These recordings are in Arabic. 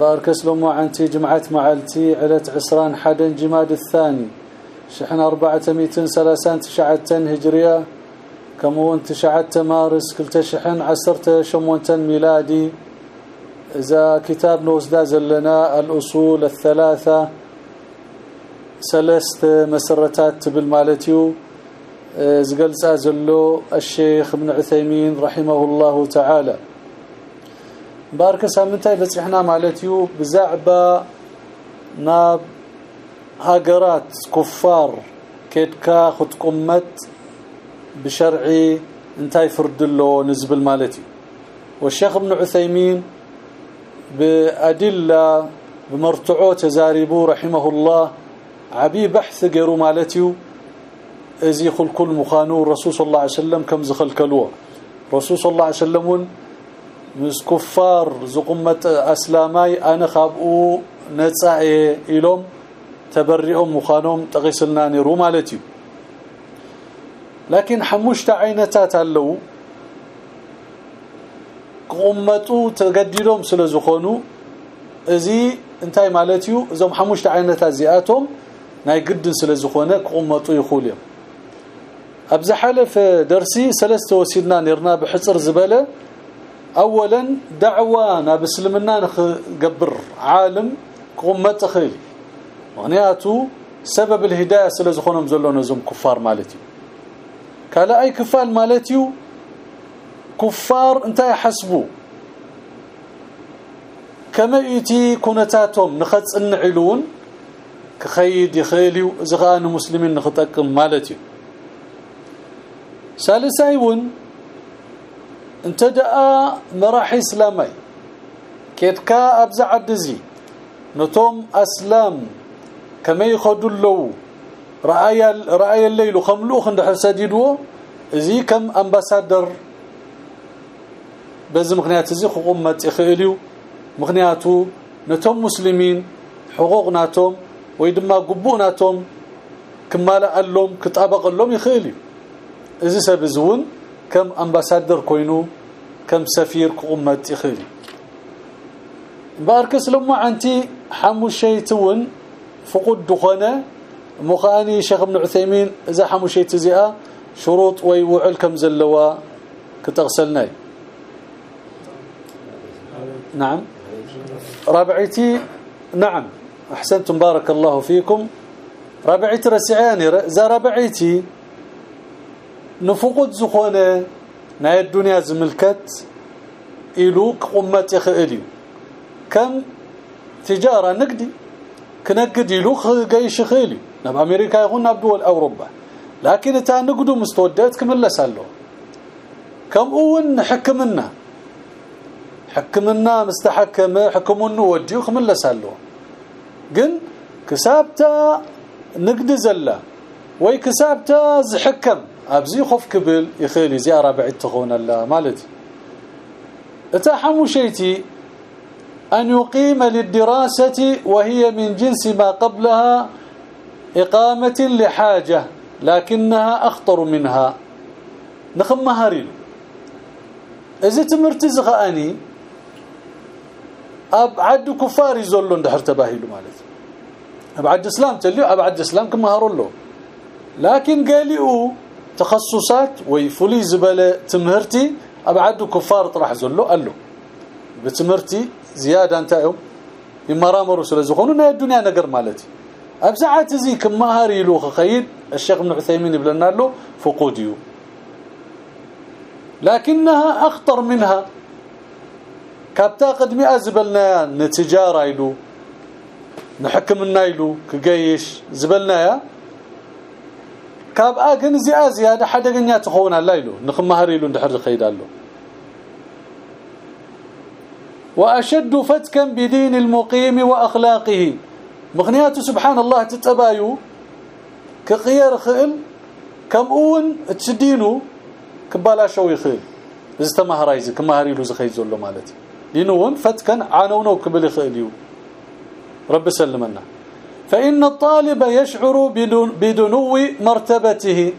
بارك اسلم عنتي جمعت معلتي علت عسران حدا جماد الثاني. شحن أربعة ميتين سلاسان تشعتن هجرية. كمون تشعت مارس كل شحن عسرت شمونتن ميلادي. إذا كتاب نوزداز لنا الأصول الثلاثة. سلست مسرتات بالمالتيو زقلص زلو الشيخ ابن عثيمين رحمه الله تعالى. بارك سامنتاي بصحنا مالتيو بزعبة ناب هاجرات كفار كيدكا خطقمت بشرعي انتاي فردلو نزبل مالتي والشيخ ابن عثيمين بأدلة بمرتعو تزاربو رحمه الله عبي بحث غيرو مالتيو ازي خل كل مخانو الرسول صلى الله عليه وسلم كم زخل كلوه. رسول صلى الله عليه وسلم مس كفار زقمت اسلاماي أنا خابو نصاي الهم تبرئهم مخانهم تغسلنا نيرو مالتي لكن حمشت عينتات اللو قمتو تقدلهم سلازخونو ازي انتي مالتيو اذا حمشت عينتات زياتهم ناي قدن سلازخونه قمتو يخول يوم ابز حلف درسي ثلاثة وسيدنا نرنا بحصر زبله اولا دعوه بسلمنا نقبر عالم قمه خيل معناته سبب الهداية سلازخونهم زلون زم كفار مالتي كلا أي كفال مالتيو كفار انت يحسبوا كما يتي كونتاتهم نخصن علون كخيد يخيلوا زغان مسلمين نخطقم مالتي انت دعا مراحي اسلامي كيتكا ابزع الدزي نتوم اسلام كما يخدوا له راي راي الليل خملوخ عند حسديدو زي كم امباسادر بز مخنيات زي قمت يخيلوا مخنياتو نتوم مسلمين حقوقناتهم ويدما قبوناتهم كمالا اللوم كطابق اللوم يخيلوا اذا سبزون كم أمباسادر كوينو كم سفير قمت يخيلوا باركس لما انتي حمو شيتون فقد دخنه مخاني شيخ ابن عثيمين إذا حمو شيت زئا شروط ويوعل كم زلوا كتغسلناي. نعم. رابعتي نعم. أحسنتم بارك الله فيكم. رابعتي رسعاني ذا رابعتي نفقد زخونه ناي الدنيا زملكت إلوك قمت يخئلي كم تجارة نقدي كنقد يلوخ جيش خيلي نب أمريكا يكون نب دول اوروبا لكن تا نقدو مستودات كملسالو كم اون حكمنا حكمنا مستحكمه حكمنا وديو كملسالو جن كسابتا نقد زله وي كسابتا زحكم أبزي خوف كبل يخيلي زيارة بعد تخون الله. مالتي؟ إتا حمو شيتي أن يقيم للدراسة وهي من جنس ما قبلها إقامة لحاجة لكنها أخطر منها. نخم مهارين. إذا تمرت زغاني أبعد كفار يزولون دحر تباهيلو مالت أبعد إسلام تليو أبعد إسلام كما هارولو لكن قالوا تخصصات ويفولي زبالة تمهرتي أبعد كفار طرح زولو قال له بتمرتي زياده انتايو يمرامروا سلازخوننا الدنيا نقر مالتي. ابسعات زي كما هاري له خيد الشيخ ابن عثيمين بلنا له فقوديو لكنها أخطر منها. كابتا قدمي أزبلنا نتجارة يلو نحكم النايلو كجيش زبلنا يا؟ كابا كن زي زياده حدغنيا تخونا لا يلو نخمهر يلو ندحر خيدالو واشد فتكا بدين المقيم واخلاقه مغنيات سبحان الله تتبايو كغير خيل كم اون تسدينو كبالاشو يخيل زتمهرايز كمهاري له زخيز زلو مالتي لنون فتكا عانونو كبل يخيل رب سلمنا فإن الطالب يشعر بدنو مرتبته.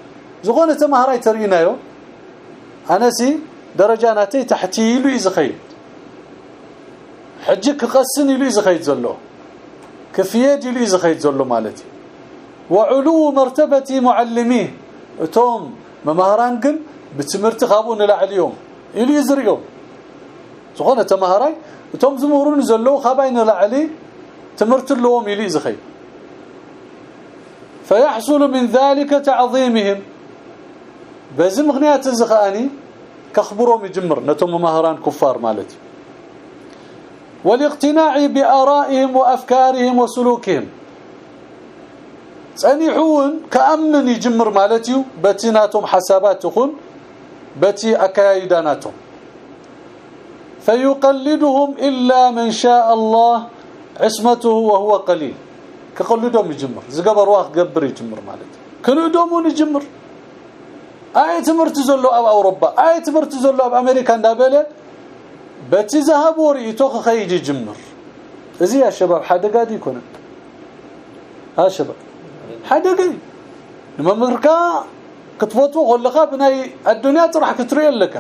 زغونة تمهراي ترينايو أنا سي درجاناتي تحتي له يزخيل حجك قسن له يزخيل زلو. كفيد له يزخيل زلو مالتي. وعلو مرتبة معلميه توم ممهران كن بتمرت خابون لعليهم يلي يزريهم زغونة تمهراي. توم زمهرون زلو خابين لعلي تمرت لهم يلي يزخيل فيحصل من ذلك تعظيمهم. بزي مغنيات الزخاني كخبرهم يجمر نتم مهران كفار مالتي. والاقتناع بآرائهم وأفكارهم وسلوكهم. صنيحون كأمن يجمر مالتي بتيناتهم حسابات تكون بتي أكايداناتهم فيقلدهم إلا من شاء الله عصمته وهو قليل. كقلدهم يجمر زقبر واخ قبر يجمر مالتي كانوا يدومون يجمر اي تمرت زلو اب اوروبا اي تمرت زلو اب أمريكا اندابله بتي ذهب وريتو خيج جمر ازي يا شباب حدا قاعد يكون ها شباب حدا قاعد نمركا كتفوتو غلقا بناي الدنيا تروح كتري لك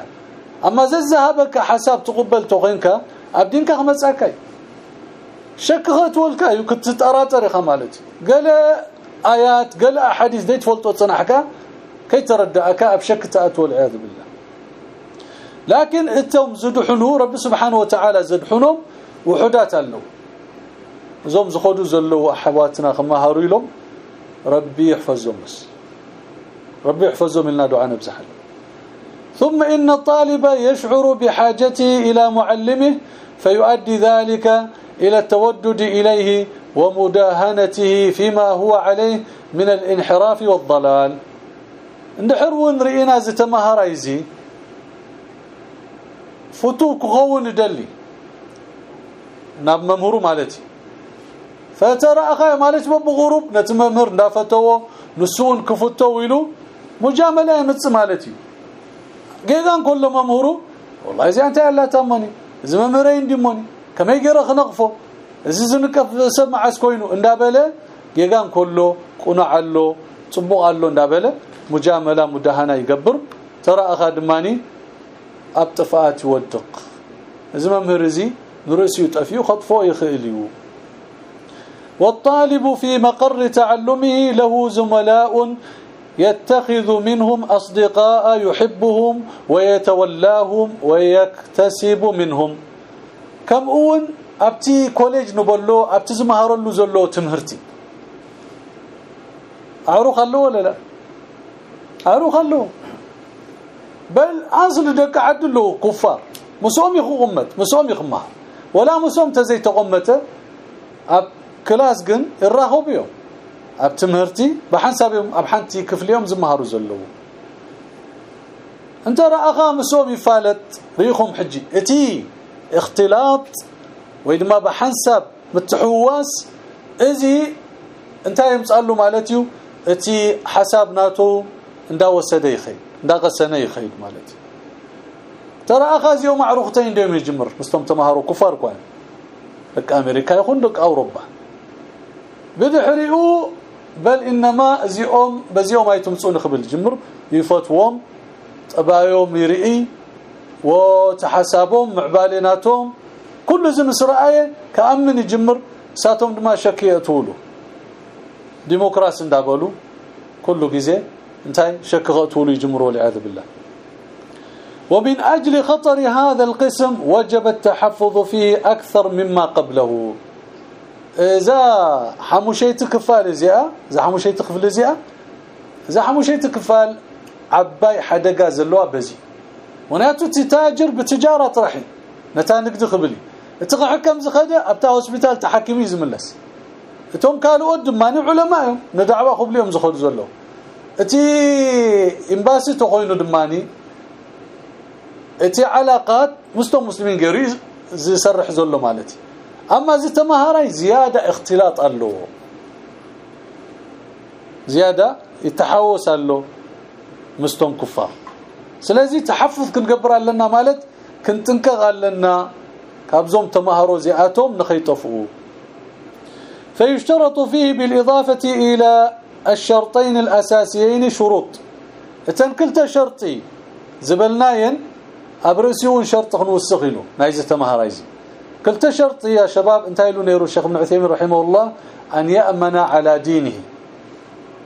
اما زي ذهبك حساب تقبل توغينك ابدينك خمساكاي شك خطولكا يكنت تطراطر خمالتي قال آيات قال أحاديث ديت فولتو صنحكا كي تردأك أبشك تأت والعياذ بالله. لكن أنتم زدحنو رب سبحانه وتعالى زدحنهم وحدات له زوم زخدوا زلوا أحواتنا خما هاريلهم ربي يحفظهم بس. ربي يحفظهم لنا دعاء نبزحل. ثم إن الطالب يشعر بحاجته إلى معلمه فيؤدي ذلك إلى التودد إليه ومداهنته فيما هو عليه من الانحراف والضلال. اندحر رئينا زتمهر إيزي. فتوك غون دلي. ناب ممهور مالتي. فترى أخي مالتي بغروب نتممر دافتو نسون كفتو ويلو. مجاملة يمص مالتي. جيغان كل ممهور. والله زي أنت لا تمني. زي ممرين ديموني كما يجرى خنقفو زيزن كف سمع اسكوينو اندابله يغان كله قنع الله صبق الله اندابله مجامله مدهنا يغبر ترى اخدماني ابتفات ودق اذا ممهر زي نرسي يطفيو خطفو يخليو والطالب في مقر تعلمه له زملاء يتخذ منهم أصدقاء يحبهم ويتولاهم ويكتسب منهم كم اون ابتي كوليج نبلو ابتي زمهرلو زلو تمهرتي اعرف الله ولا لا ارو خلو بل اصل دك عدلو كفار مسوم يخو امت مسوم يخما ولا مسوم تزي تقمته اب كلاس جن الراهو بيو اب تمهرتي بحسابهم اب حنتي كفليهم زمهروا زلو انت راغا مسوم يفالت ريخهم حجي اتي اختلاط ويدما بحسب متحواس ازي انت يمصالو مالتيو إتي حساب ناتو اندا وسده يخي اندا قسنه يخي مالتي ترى اخذ يوم معروختين ديم يجمر مستم تمهروا كفار كوان. لك أمريكا يكون لك أوروبا. بدحريو بل إنما زيوم بزيوم ايتمصون خبل جمر يفتوهم طبايوم يرئي وتحسابهم معباليناتهم كل زم اسرائيل كأمن يجمر ساتهم دما شكية تولو. ديمقراسي اندابلو كل غزه انتهي شك غطول يجمروا والعياذ بالله ومن أجل خطر هذا القسم وجب التحفظ فيه أكثر مما قبله. إذا حموشيت كفال زيا إذا حموشيت كفال زيا إذا حموشيت كفال عباي حدقا زلوا بزي. وناتو تتاجر بتجارة رحي نتا نقد قبلي إتقى حكم زخدة أبتا هوسبيتال تحكمي زملس. اتهم قالوا قد مانع علماء ندعوا قبلهم زخدوا زلوا إتي إمباسي تخوينو دماني. إتي علاقات مستو مسلمين غيري زيسرح زلو مالتي. أما زي تمهاري زيادة اختلاط له زيادة يتحوس له مستون كفار. سلازي تحفظ كنقبر لنا مالت كنتنكغ لنا كابزوم تمهروا زياتهم نخيطفوا فيشترط فيه بالإضافة إلى الشرطين الأساسيين شروط تنكلت شرطي زبلناين ابرسيون شرط نوسخيلو نايزه تمهرايزي كلت شرط يا شباب انتايلو نيرو الشيخ ابن عثيمين رحمه الله أن يأمن على دينه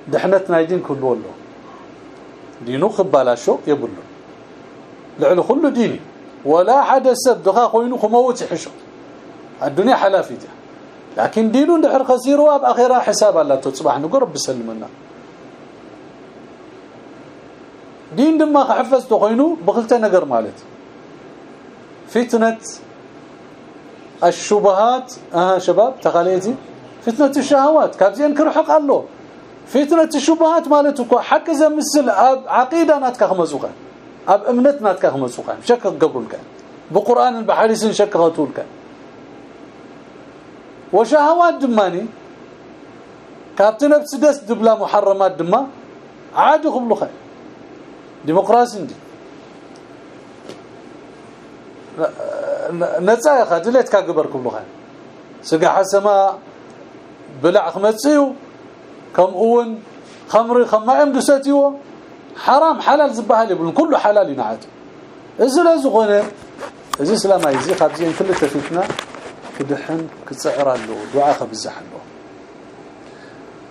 دحنتنا دين كله له دينو خبالاشو يبلو. لعلو كله ديني. ولا حدا سب دخا خوينو خموت حشو. الدنيا حلافيته لكن دينو دحر خسير واب أخيرا حساب الله تصبح نقرب بسلمنا دين دما حفظت خوينو بخلت نجر مالت فتنة الشبهات. آه شباب تخاليتي. فتنة الشهوات. كابزين كرحق الله. فتنة الشبهات مالتكو حق زمسل عقيدة ناتك خمسوقه آب أمنت ناتك خمسوقه شك قبلك بقرآن بحديث شك وشهوات دماني. كابت نفس دس دبلا محرمات دما. عاد خبلو خير ديمقراطي دي نጻ يخ دليت كغبركم لخ سغا حسما بلع خمصيو كم أون خمري خمائم دساتيو حرام حلال زبحال يبل كله حلال ينعت اذا لا زغونه اذا سلام ايزي خابزين. كل تفيتنا كدحن كتصعر له. دعاء خبزح له.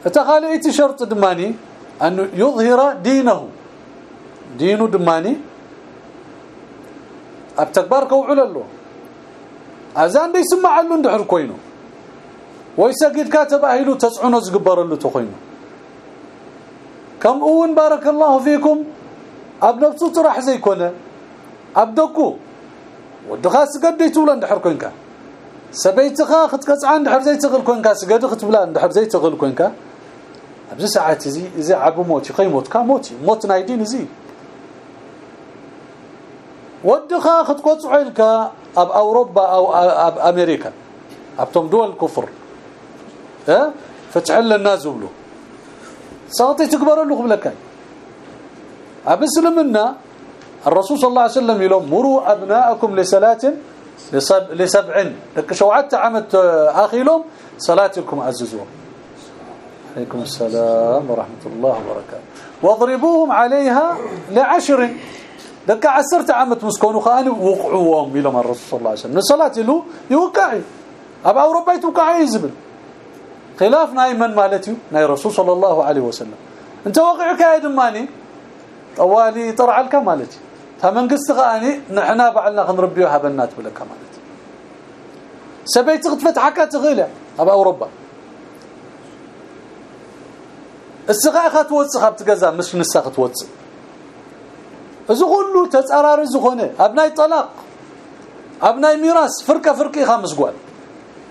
اتخاليت شرط دماني. انه يظهر دينه. دينه دماني. أبتكبار كوعل له اذان دي يسمع له اندحر كوينو ويسجد كاتب اهيلو تسعنو زغبر له تخوينو كم اون بارك الله فيكم ابنفسو طرح زي كونه ابدكو ودخا سجد يتول اندحر كوينكا سبيتخا ختقصعا اندحر زي تغل كوينكا سجد ختبلا اندحر زي تغل كوينكا ابز ساعات زي زي عبو موتي خيموت كا موتي موت نايدين زي ودخا خطقص عيلك اب اوروبا أو اب أمريكا ابتم دول الكفر ها؟ فتحل الناس بلو ساطي تكبر له قبلك اب اسلمنا الرسول صلى الله عليه وسلم يقول مروا أبناءكم لصلاة لسبع. لك شوعت عمت أخي لهم صلاتكم عززوهم عليكم السلام ورحمة الله وبركاته. واضربوهم عليها لعشر. لك عسرت عمت مسكونوا خاني وقعوهم إلى الرسول صلى الله عليه وسلم. الصلاه له يوقعي. أبا أوروبا يتوقع يزبل خلاف نايمن مالتي ناي رسول صلى الله عليه وسلم انت واقعك يا دماني طوالي طرع لك مالتي فمنقست غاني نحنا بعلنا خنربيوها بنات بلك مالتي سبيت غطفت حكا تغيله ابا اوروبا السقاخه توصخ بتجزا مش نسخ توصخ እዚ ኩሉ ተጻራሪ ዝኾነ ኣብ ናይ ጠላቅ ኣብ ናይ ሚራስ ፍርቀ ፍርቂ خامس ጓል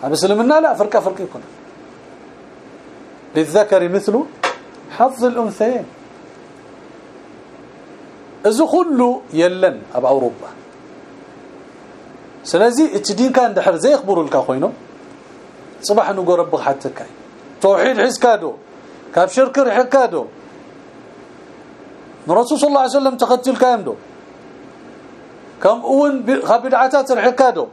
ኣብ እስልምና لا ፍርቀ ፍርቂ ይኮነ للذكر مثل حظ الأنثيين اذ كله يلن أب أوروبا سلازي اتدين كان دحر زي يخبروا لك أخوينو صباح نقول رب حتى كاي توحيد حس كادو كاب شرك حكادو الرسول صلى الله عليه وسلم تقتل كامدو كم اون خبدعات الحكادو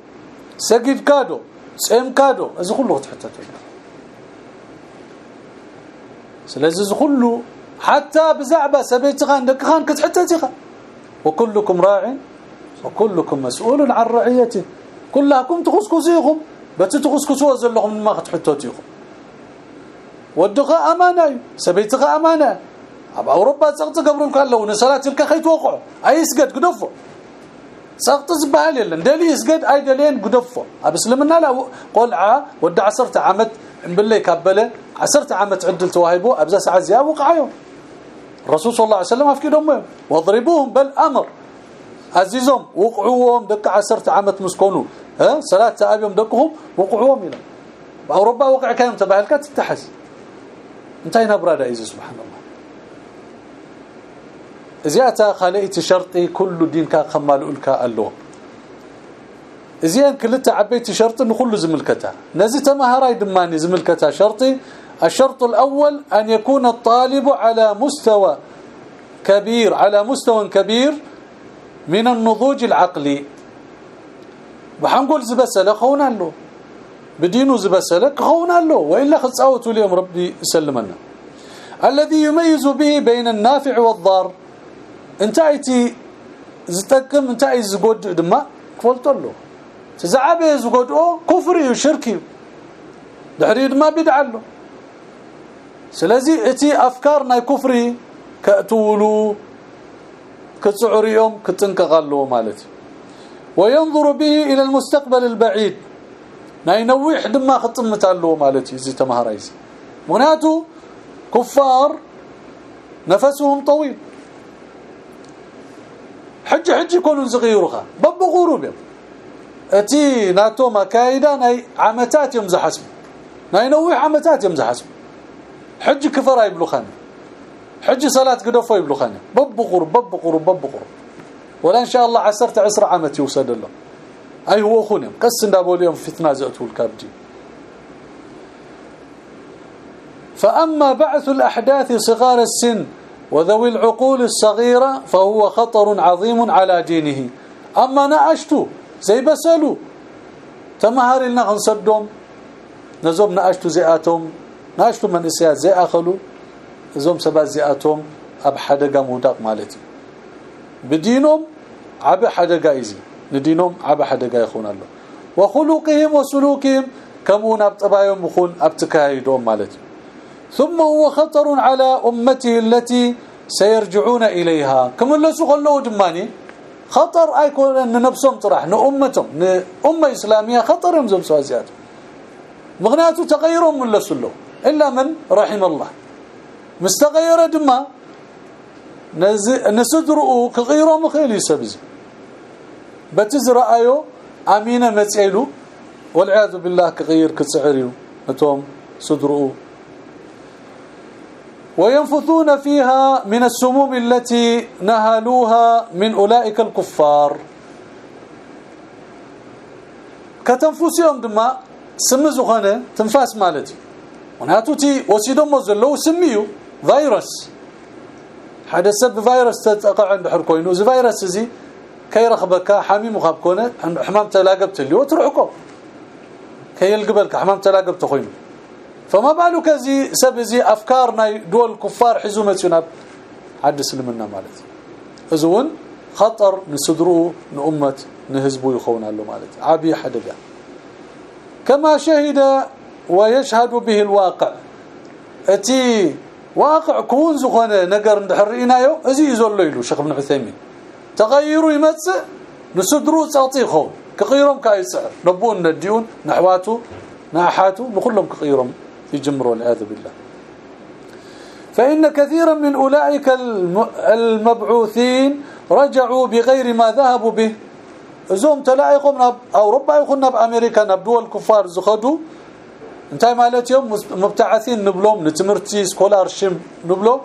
سجد كادو سم كادو اذ كله تحتته از كله حتى بزعبه سبيتغا عندك خان كتحتتيغا وكلكم راع وكلكم مسؤول عن رعيته كلكم تخصكسيكم بتتخصكسوا زلهم ما تحتتيكم ودغا امانه سبيتغا امانه اب اوروبا صقط قبرهم كالو نصلات لك خيتوقع اي يسجد قدفو صقط زبال يلن دلي يسجد أي دلين قدفو اب اسلمنا لا قلعه ود 10 عامت بالله كبله 10 عامت عدل تواهبو ابزا ساعه زيا وقعيو الرسول صلى الله عليه وسلم افكيدهم واضربوهم بالأمر. عزيزهم وقعوهم دك 10 عامت مسكونو ها؟ صلاة أبيهم دكهم وقعوهم إلى باوروبا وقع كان تبعلك تتحس انتهينا برادا ايز سبحان الله. زياتا خليت شرطي كل دين كان خمالولك الله زين كلتا عبيت شرط نقول زملكتها نزي تمهراي دماني زملكتها شرطي. الشرط الأول أن يكون الطالب على مستوى كبير على مستوى كبير من النضوج العقلي. وحنقول زبسلة خونا له بدينه زبسلة خونا له والا خصاوته اليوم ربي يسلمنا. الذي يميز به بين النافع والضار. انت ايتي زتكم انت اي زغود دما كفلت له تزعبه زغودو كفري وشركي دحري ما بدع له سلازي اتي افكار ناي كفري كاتولو كتصعريهم كتنكغلو مالتي وينظر به إلى المستقبل البعيد ناينوح دما خطمتالو مالتي زي تمهرايز مغناتو كفار نفسهم طويل حج حج يكونوا صغيرها بب غروبهم أتي ناتو مكايدا ناي عمتات يوم زحسب. ناي نوح عمتات يوم زحسب. حج كفر يبلخن حج صلاة قدفوا يبلخن بب غروب بب غروب بب غروب ولا إن شاء الله عسرت عسر عامتي يوصل له أي هو خونم قس اندابول يوم فتنة زاتو الكبدي فأما بعث الأحداث صغار السن وذوي العقول الصغيرة فهو خطر عظيم على دينه أما نعشتو زي بسلو تمهر لنا نصدهم نزوم نعشتو زياتهم نعشتو من اسيات زي أخلو. زوم سبا زياتهم أب حدقة مودق مالتي. بدينهم عب حدقة ايزي ندينهم عب حدقة يخون الله. وخلقهم وسلوكهم كمون ابطبايهم يخون ابتكايدهم مالتي. ثم هو خطر على أمته التي سيرجعون إليها. كما لسوا خلوا دماني خطر أيكون أن نفسهم طرح نامتهم أمة إسلامية خطر يمزم سوازيات مغناته تغيرهم من لسلو. إلا من؟ رحم الله. مستغير دما نسدرؤ كغيرهم خيل يسبز. بتزرأيو أمينة مصيلو والعياذ بالله كغير كسعريو. نتوم صدرؤ وينفثون فيها من السموم التي نهلوها من أولئك الكفار. كتنفسهم دما سم زخنه تنفاس مالتي. وناتوتي وسيدهم زلو سميو فيروس. حدا سب فيروس تقع عند حر كوينو. زي فيروس زي كيرخبك حميم خاب كونة حمام تلاقبت اللي وترعكو كي يلقبلك حمام تلاقبت خوينو فما بالك زي سب زي افكارنا دول كفار حزومتنا عد سلمنا مالتي. ازون خطر نصدرو نأمة نهزبو يخون له مالتي. عابي حدقه كما شهد ويشهد به الواقع. أتي واقع كون زخونه نجر ندحرينايو أزي يزول له شيخ ابن عثيمين. تغيروا يمص نصدرو صاطي خون كغيرهم كايسعر نبون نديون نحواتو ناحاتو نخلهم كغيرهم يجمروا والعياذ بالله. فإن كثيرا من أولئك المبعوثين رجعوا بغير ما ذهبوا به. زوم تلاقيكم أو ربع يكون بامريكا دول كفار زخدوا يوم مبتعثين نبلوم نتمرتي سكولارشيب نبلوم.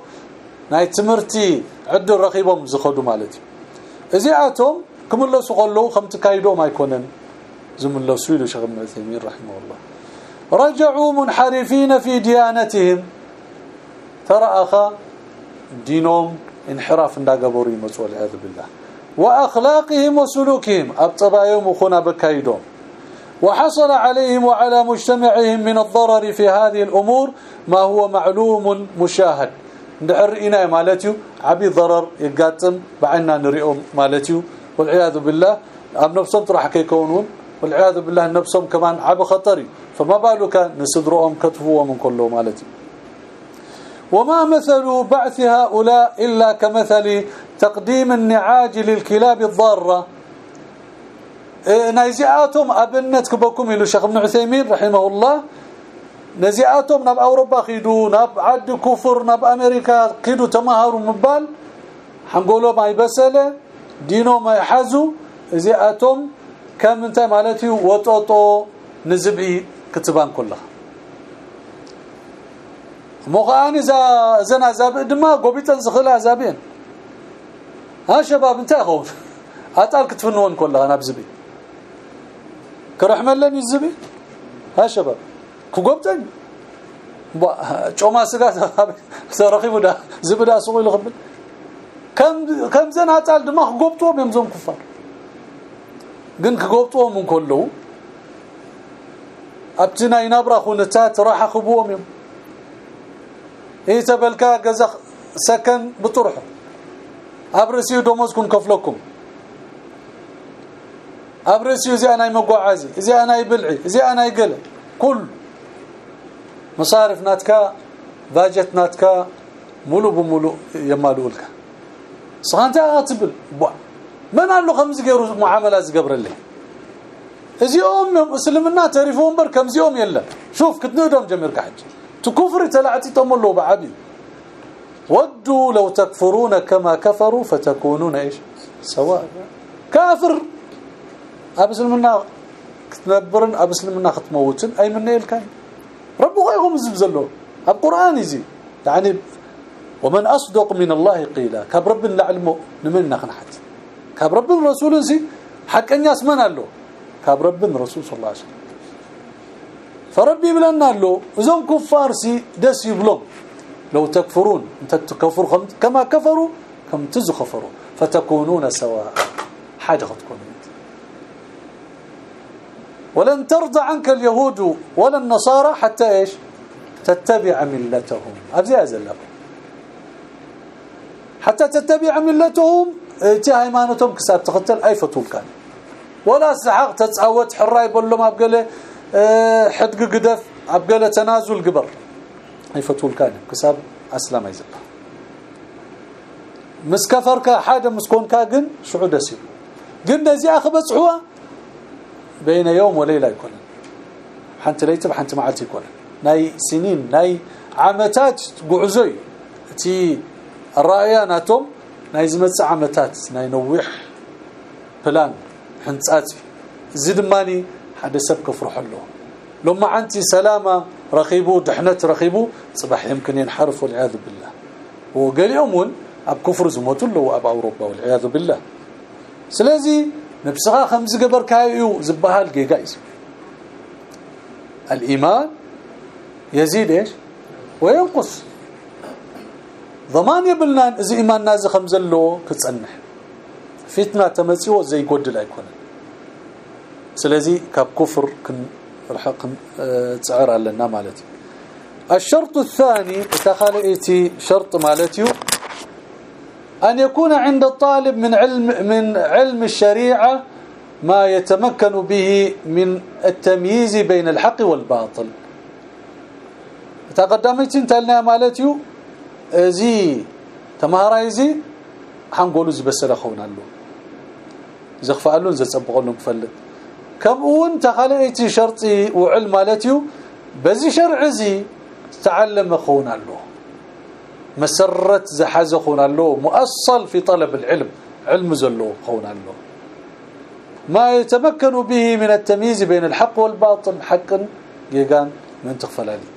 ناي تمرتي عد رقيبهم زخدوا مالتي ازياتهم كم الله سقلوا خم تكايدوا ما يكونن زم الله سويل شيخ ابن عثيمين رحمه الله رجعوا منحرفين في ديانتهم. ترى أخا دينهم انحراف انداغبوري مصول والعياذ بالله. وأخلاقهم وسلوكهم ابطبايهم وخنا بكايدهم. وحصل عليهم وعلى مجتمعهم من الضرر في هذه الأمور ما هو معلوم مشاهد. ندحر إنا مالتيو عبي ضرر يقاتم بعنا نريهم مالتيو. والعياذ بالله اب نفسهم راح يكونون والعياذ بالله نفسهم كمان عب خطري. فما بالك نسدرهم كتفوا من كله مالتي. وما مثل بعث هؤلاء إلا كمثل تقديم النعاج للكلاب الضارة. نزياتهم أبنت كبكم إلى شيخ ابن عثيمين رحمه الله. نزياتهم ناب أوروبا خيدو ناب عد كفر ناب أمريكا خيدو تمهروا مبال. حنقولوا ما يبسله دينو ما يحزو. زياتهم كم انت مالتي؟ وطوطو نزبي. كتبان كلها مغاني za zana zabe dima gobitan zkhila zabin ها شباب انتهوا اطال كتفنون كلها انا بزبي كرحملن يزبي ها شباب كغبطن ጮማ ስጋ ተረኺቡ ዳ ዝብዳ ሱቁ ይልኽብል ከም ከም ዘን አጣል ድማ ክጎብጥዎም እዮም ዞም ክፋር ግን ክጎብጥዎም እንከለዉ اتنا ينبرخ ونتات راح خبوهم ايتا بالكا قزخ سكن بطرحه أبرسيو دومزكم كفلكم. أبرسيو زي أنا مغوعازي زي أنا يبلعي زي أنا يقل كل. مصارف ناتكا باجت ناتكا ملو بملو يمالولك صانتا تبل بوا. من قال له خمس غير معاملات قبر اللي ازيوم اسلمنا تعرفون بر كم زيوم يلا شوف كتنودهم جمير كحج تكفر تلعتي تملوا بعبي ودوا لو تكفرون كما كفروا فتكونون إيش سواء كافر ابسلمنا كتنبرن ابسلمنا ختموتن اي من الكاين ربه غيهم زبزلو القران يزي يعني ومن اصدق من الله قيلا كاب رب العلم نمنا خنحت كاب رب الرسول زي حقنيا اسمنا له كاب رب الرسول صلى الله عليه وسلم فربي بلنا له اذن كفار سي دس يبلغ لو تكفرون انت تكفر كما كفروا كم تزخفروا فتكونون سواء حاجة تكون ولن ترضى عنك اليهود ولا النصارى حتى إيش تتبع ملتهم ابزي ازلق حتى تتبع ملتهم تي هيمانتهم كساب تختل اي فتول كان ولا سحق تتصوت حراي بلهم ابقله أه حد قدف ابقله تنازل قبر اي فتول كان كساب اسلام يزل مسكفرك حاجة مسكون كاغن شعود اسيب قلنا زي اخبصحوا بين يوم وليله يكون حنت ليت حنت معتي يكون ناي سنين ناي عامتات غعزوي تي الراياناتهم ناي زمص عامتات ناي نوح بلان حنصات زدماني حدا سب كفرح له لما انت سلامه رخيبو دحنت رخيبو صباح يمكن ينحرف والعياذ بالله وقال يومون اب كفر زموت له اب اوروبا والعياذ بالله سلازي نفسها خمس قبر كايو زبها جايز الايمان يزيد إيش وينقص ضمان يبلنا اذا ايمان ناز خمس له كتصنح فتنه تمسيو زي يقدل يكون سلازي كاب كفر كن رحق تصعر لنا مالتي الشرط الثاني تخالئتي شرط مالتي أن يكون عند الطالب من علم من علم الشريعة ما يتمكن به من التمييز بين الحق والباطل تقدمت انت لنا مالتيو زي تمهراي زي حنقولوا زي بس خونا له زخفألون زصبقوا كفلت. كمون تخليتي شرطي وعلم مالتيو بزي شرع زي تعلم خونا له مسرت زحز خونا له مؤصل في طلب العلم علم زلو خونا له ما يتمكن به من التمييز بين الحق والباطل حقا يقان من تغفلالي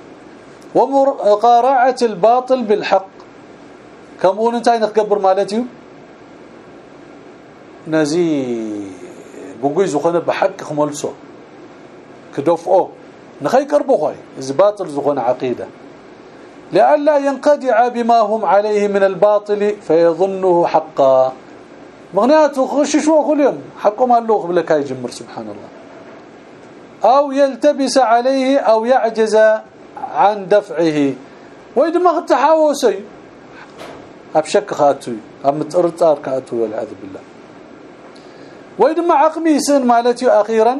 ومقارعه الباطل بالحق. كمون انت نقبر مالتي نزي بوغي زخنه بحق خملسو كدفؤ نخي قربو خوي. اذا باطل زخنه عقيدة. لئلا ينقدع بما هم عليه من الباطل فيظنه حقا. مغنياته خششوا كل يوم حقهم الله قبل كاي يجمر سبحان الله أو يلتبس عليه أو يعجز عن دفعه. ويدمغ التحاوسي أبشك خاتوي. أم ترطار كاتو والعياذ بالله. ويدمع عقمي سن مالتي أخيرا.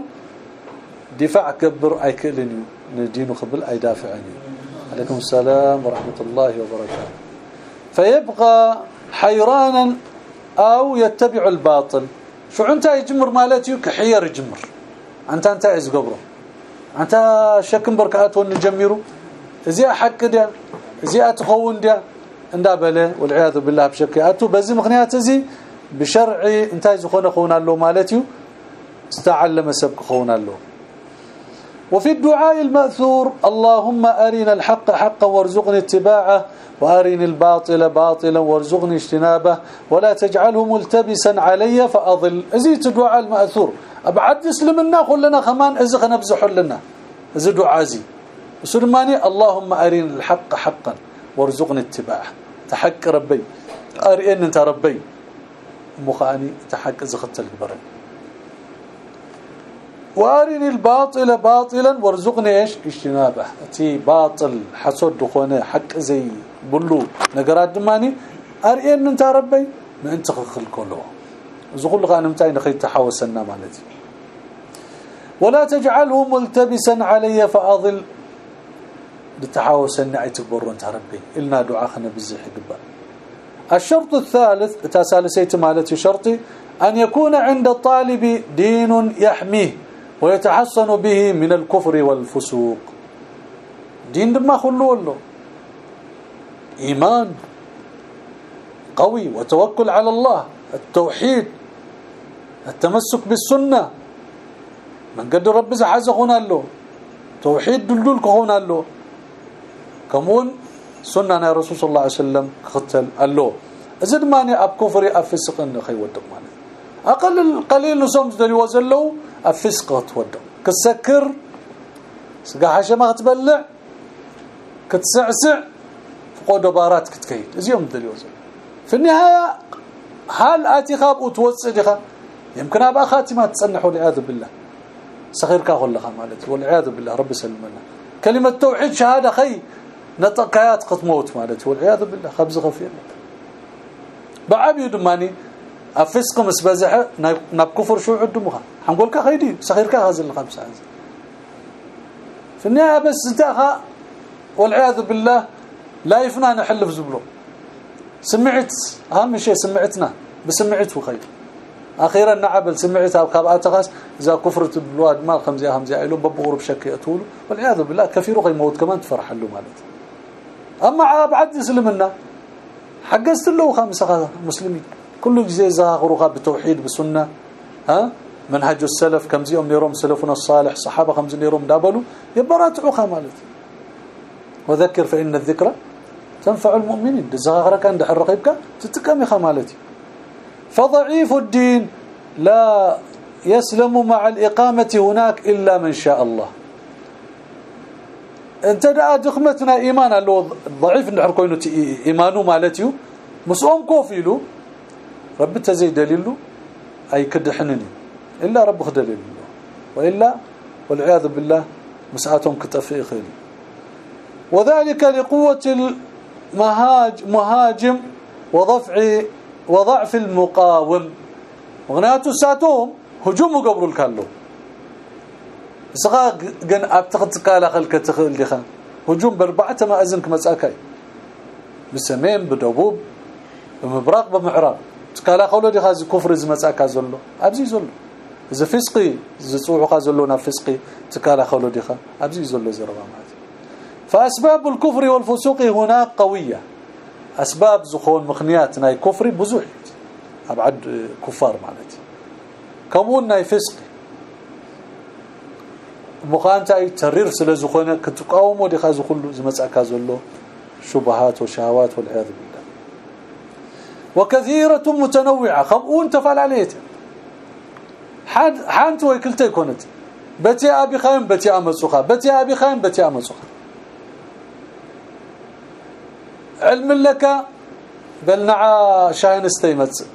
دفاع كبر اي كلني ندينو قبل أي دافعني. عليكم السلام ورحمة الله وبركاته. فيبقى حيرانا أو يتبع الباطل. شو أنت يجمر مالتي كحير يجمر انت أنت عز قبره. أنت شكن بركات ونجمروا زي حق ده زي اتخون ده اندابله والعياذ بالله بشكياتو بزي مغنيات زي بشرعي انت زخونه خونا له مالتي استعلم سبق خونا له وفي الدعاء المأثور اللهم أرنا الحق حقا وارزقني اتباعه وارني الباطل باطلا وارزقني اجتنابه ولا تجعله ملتبسا علي فأضل. ازيت الدعاء المأثور. أبعد اسلمنا كلنا كمان ازخ نبزح لنا. ازي دعاء زي. سلماني اللهم ارني الحق حقا وارزقني اتباعه. تحق ربي. أرئن أنت ربي. مخاني تحق زختل البرد وارني الباطل باطلا وارزقني إيش؟ اجتنابه تي باطل حسد دخونه حق زي بلو. نغرات دماني؟ ارئن انت ربي ما أنت خل كله. زغل غانم تاي نخي تحاوسنا مالتي. ولا تجعله ملتبسا علي فاضل بتحاوسنا اعتبر انت ربي إلنا دعاء خنا قبا الشرط الثالث تسالسيت مالتي شرطي أن يكون عند الطالب دين يحميه ويتحصن به من الكفر والفسوق. دين دما خلو له. إيمان قوي وتوكل على الله التوحيد التمسك بالسنة. من قد رب زحز هنا له توحيد دلدل هنا له. كمون سنة رسول الله صلى الله عليه وسلم ختل الله أزد ماني أب كفري افسق خي ودق ماني. أقل القليل نسوم دلي وزلو افسق تودق كسكر سقا حشمه تبلع كتسعسع فقود بارات كتكيد. ازيوم دليوز في النهاية هل آتي خاب وتوصدها يمكن ابا خاتمه تصنحوا والعياذ بالله. صغير كاغلها مالتي والعياذ بالله رب سلمنا كلمة توحيد شهادة خي نطقيات قطموت مالتي والعياذ بالله خبز غفير. بعبي دماني افسق مسبزحه ناب كفر شو عدمها؟ حنقول كخيدي صغير كهازل الخمسه في النهاية بس انتها والعياذ بالله لا يفنى نحلف زبلو. سمعت أهم شيء سمعتنا بسمعت وخير. أخيرا نعبل سمعتها وكابات خاص إذا كفرت بالواد مال خمزه همزه له ببغور بشك يطول والعياذ بالله كثير غي موت كمان تفرح له مالت. أما بعد يسلمنا حجزت له خمسة مسلمين. كل جزء زاغروها بتوحيد بسنة ها؟ منهج السلف كم زيهم نيروم سلفنا الصالح صحابة خمس نيروم دابلوا يبراتعوا مالت. وذكر فإن الذكرى تنفع المؤمنين. كان دحر رقيبك تتكمي خمالتي فضعيف الدين لا يسلم مع الإقامة هناك إلا من شاء الله. انت دا دخمتنا ايمان له ضعيف ندحر كوينو ايمانو مالتيو مسوم كوفيلو رب تزي دليلو اي كدحنني الا رب خدليل والا والعياذ بالله مساتهم كتفي وذلك لقوة المهاج مهاجم وضفع وضعف المقاوم وغنياتو ساتهم هجوم قبل الكلو سقا جن ابتقتقاله خلك تخل دخا هجوم بربعه ما اذنك مساكاي بسمين بدبوب بمبراق بمعراب تقالا خلو دي خاز كفر زمساكا زلو. ابزي زلو. اذا فسقي اذا صوحو زلونا فسقي تقالا خلو دي خا ابزي زلو زربا فاسباب الكفر والفسوق هناك قوية اسباب زخون مخنيات ناي كفري بزوح ابعد كفار معناتي كمون ناي فسق مخانتا ترير سلا زخونه كتقاوموا دي خازو كله زمصاكا زلو شبهات وشهوات والعياذ بالله. وكثيرة متنوعة. خمون تفعل عليه حد حانت ويكلتي كنت بتي ابي خايم بتي امسخه بتي ابي خايم بتي امسخه علم لك بل نعى شاين استيمت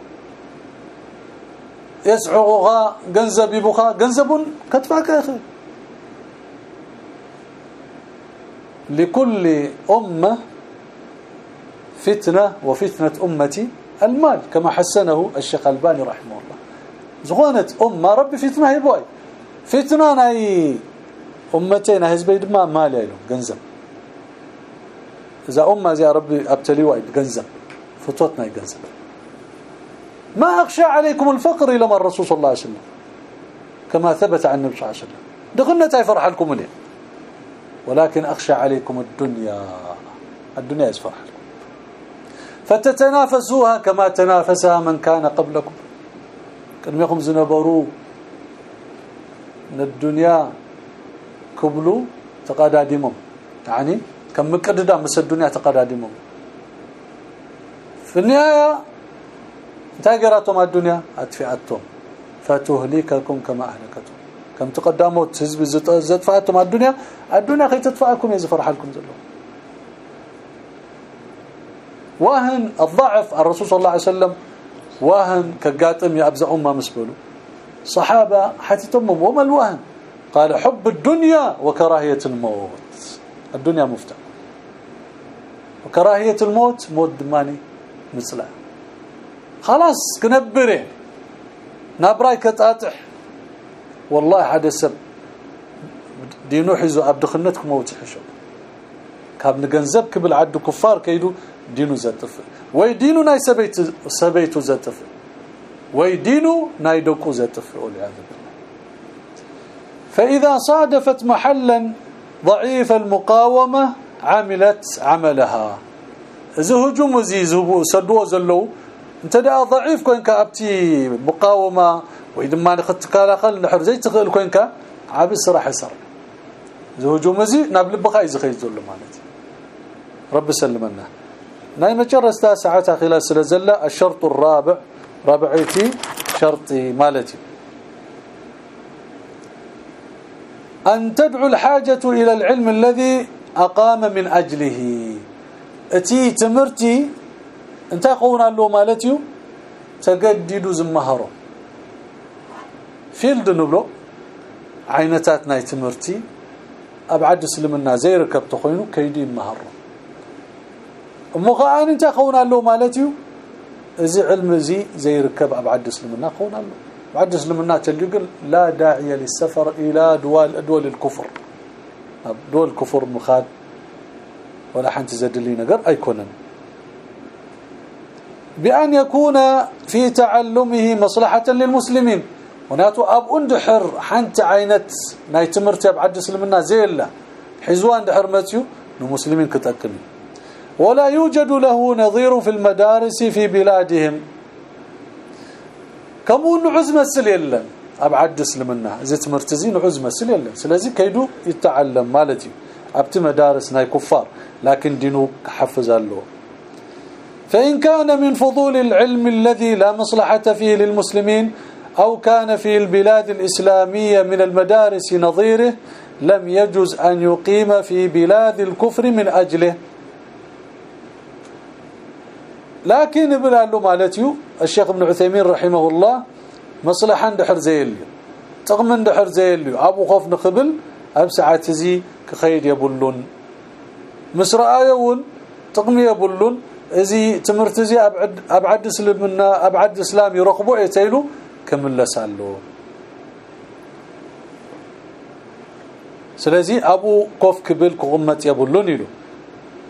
يسعغها جنزب يبخا جنزب كتفاك يا أخي لكل أمة فتنة وفتنة امتي المال كما حسنه الشيخ ألباني رحمه الله. زغونت أمة ربي فتنة يبوي فتنة ناي أمتين حزبي دما مال يلو جنزب إذا أمة زي ربي أبتلي وايد جنزب فتوتنا يجنزب ما أخشى عليكم الفقر لما الرسول صلى الله عليه وسلم كما ثبت عن النبي صلى الله عليه وسلم. دخلنا تفرح لكم اليوم. ولكن أخشى عليكم الدنيا. الدنيا يفرح لكم فتتنافسوها كما تنافسها من كان قبلكم. كانوا يقوم زنبروا من الدنيا كبلو تقادادمهم. يعني كم مقددا مس الدنيا تقادادمهم. في النهاية تاجراتهم الدنيا أتفئتهم. فتهلككم كما أهلكتهم. كم تقدموا حزب زطفاتهم الدنيا الدنيا كي تدفعكم يزفرح لكم زلو واهن الضعف الرسول صلى الله عليه وسلم واهن كقاتم يا ابز امه مسبلو صحابه حتتم وما الوهن قال حب الدنيا وكراهيه الموت الدنيا مفتاح وكراهيه الموت موت دماني مثلا خلاص كنبره نابراي كتاطح والله حدا سب دينو حزو اب دخنتكم موت حشو. كاب نغنزب كبل عد كفار كيدو دينو زتف. وي دينو ناي سبيت سبيتو زتف. وي دينو ناي دوكو زتف. والعياذ بالله. فإذا صادفت محلا ضعيف المقاومة عملت عملها. اذا هجوم زيزو سدو زلو. انت ضعيف كونك ابتي مقاومة واذا ما نختكالاخل نحر زي تخيل كونك عبس راح يصير اذا هجوم زي نابل بخاي زخي زلو مالتي رب سلمنا. ناي مجرستا ساعات خلال سلازله الشرط الرابع. رابعيتي شرطي مالتي. أن تدعو الحاجة إلى العلم الذي أقام من أجله. أتي تمرتي أنت قونا له مالتيو تجدد زمهره فيلد نبلو عينتات ناي تمرتي ابعد سلمنا زي ركب تخوينو كيدي مهر مخان انت قونا له مالتيو ازي علم زي زي ركب ابعد سلمنا قونا له بعد سلمنا تلقل لا داعي للسفر إلى دول دول الكفر دول الكفر مخاد ولا حنت زدلي نقر ايكونن بأن يكون في تعلمه مصلحة للمسلمين وناتو أب أندحر حنت عينت ناي تمرت بعد سلمنا زيلا. حزوان دحر متيو المسلمين كتاكل ولا يوجد له نظير في المدارس في بلادهم. كمون عزم مسل يلا. ابعد سلمنا. إذا تمرتزين عزم مسل يلا. سلازي كيدو يتعلم مالتي ابت مدارس ناي كفار. لكن دينو حفظ له فإن كان من فضول العلم الذي لا مصلحة فيه للمسلمين أو كان في البلاد الإسلامية من المدارس نظيره لم يجوز أن يقيم في بلاد الكفر من أجله. لكن ابن له مالتيو الشيخ ابن عثيمين رحمه الله مصلحا دحر زيلي تقمن دحر زيلي أبو خوف نخبل أب ساعات زي كخيد يبلون. مسرآيون تقمي يبلون. إزي تمرت زي أبعد أبعد إسلامنا أبعد اسلام يرقبوا يتيلو كملسالو سلازي ابو كوف كبل كغمت يبلون يلو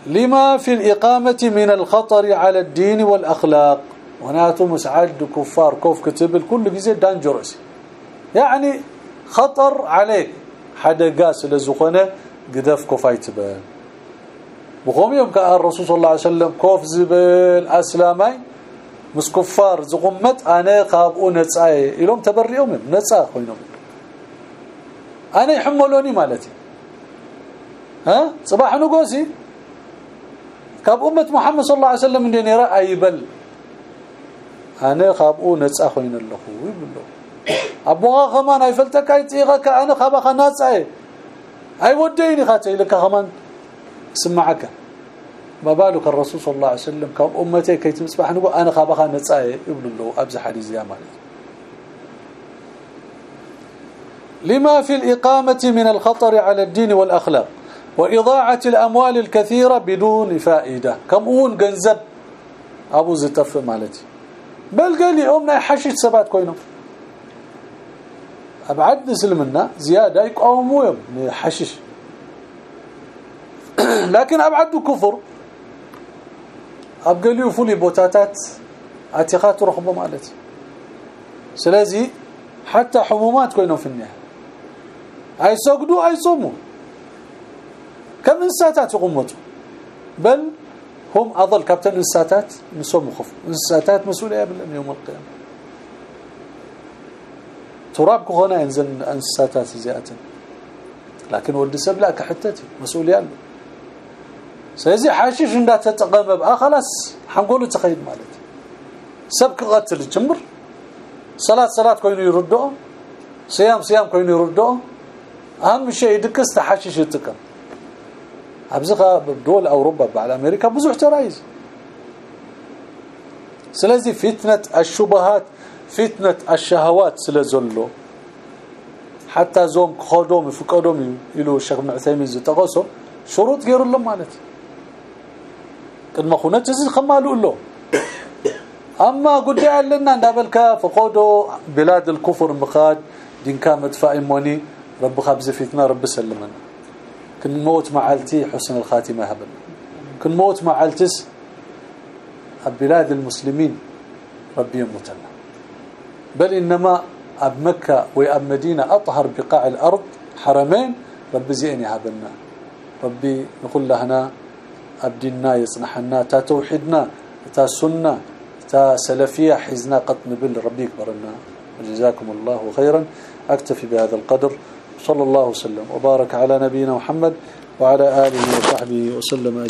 لما في الإقامة من الخطر على الدين والأخلاق وناتو مسعد كفار كوف كتب الكل جزء دانجرس يعني خطر عليك حدا قاس لزخنه قدف كفايتبان بقوم يوم كان الرسول صلى الله عليه وسلم كوف زبل اسلامي مس كفار زقمت أنا خابو نصاي يلوم تبريهم نصا خوينهم أنا يحملوني مالتي ها صباح نقوسي كاب امه محمد صلى الله عليه وسلم من يرى ايبل أنا خابو نصا خوين الله يبلو ابوها كمان ايفلتك ايتيغك أنا خابخ نصاي اي وديني خاتي لك كمان سمعك ما بالك الرسول صلى الله عليه وسلم كاب أمتي كي تسبح نقول أنا خابخ نصاي يبلو له ابز حديث يا مالك. لما في الإقامة من الخطر على الدين والأخلاق وإضاعة الأموال الكثيرة بدون فائدة. كم أون جنزب؟ أبو زتف مالتي. بل قال لي امنا حشيت سبات كوينو. أبعد نسلمنا زيادة يقوموا يوم حشيش لكن أبعد كفر. ابقى لي فولي بوتاتات اتخات رخبه مالتي سلازي حتى حمومات كوينو في النهايه اي سجدوا اي صوموا كم انساتات يقوموا بل هم اضل كابتن انساتات نسوم خف انساتات مسؤوليه بالله يوم القيامه تراب هنا ينزل انساتات زياده لكن ودي سبلا كحتتي مسؤوليه حاشيش إندا تتقام بقى خلاص حنقول تخيل مالتي سبك قتل جمر. صلاه صلاة كوينو يردو. صيام صيام كوينو يردو. أهم شيء دكس تحاشيش يتقام أبزخة بدول أوروبا بعد أمريكا بزح ترايز. سلازي فتنة الشبهات فتنة الشهوات سلازلو. حتى زوم خودوم فقدوم يلو الشيخ ابن عثيمين زتقصوا شروط غير لهم مالتي المخونات زي خمالو له اما قد لنا دابلك فقودو بلاد الكفر مخاد دين كامت فايموني رب خبز فيتنا رب سلمنا كن موت مع التي حسن الخاتمه هبل كن موت مع التس بلاد المسلمين ربي يموتنا بل انما اب مكه واب مدينه اطهر بقاع الأرض حرمين رب زيني هبلنا ربي نقول لهنا ابدنا يصنحنا تا توحيدنا تا سنة تا سلفية حزنا قد نبل ربي يكبرنا. جزاكم الله خيرا. أكتفي بهذا القدر. صلى الله وسلم. وبارك على نبينا محمد وعلى آله وصحبه وسلم أجمعين.